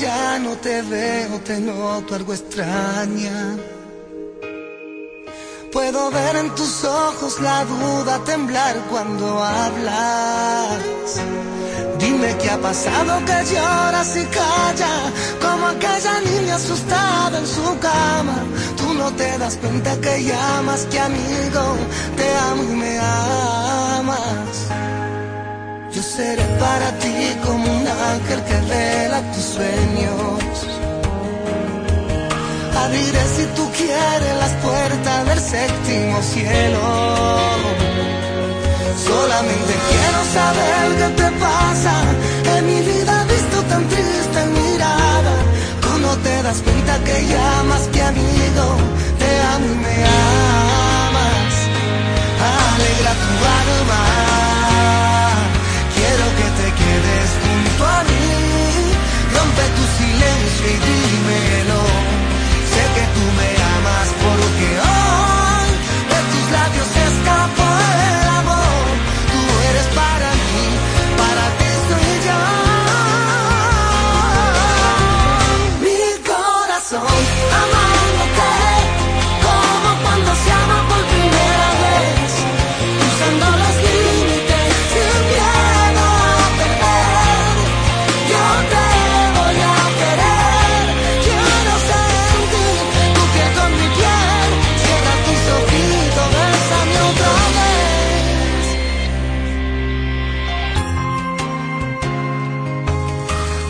ya no te veo, te noto algo extraña. Puedo ver en tus ojos la duda temblar cuando hablas. Dime qué ha pasado que lloras y calla, como aquella niña asustada en su cama. Tú no te das cuenta que llamas que amigo, te amo y me amas. Yo seré para ti como un ángel que vela tus sueños. Abriré si tú quieres las puertas del séptimo cielo. Solamente quiero saber qué te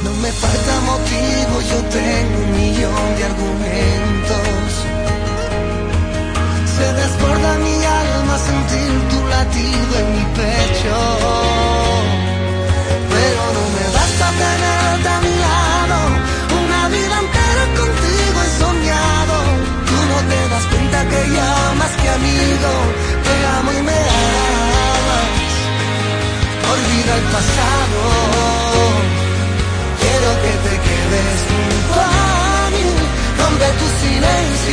No me falta motivo, yo tengo un millón de argumentos. Se desborda mi alma sentir tu latido en mi pecho. Pero no me basta tenerte a mi lado, una vida entera contigo he soñado. Tú no te das cuenta que ya más que amigo, te amo y me amas. Olvida el pasado te quedes. Junto a mí, rompe tu silencio.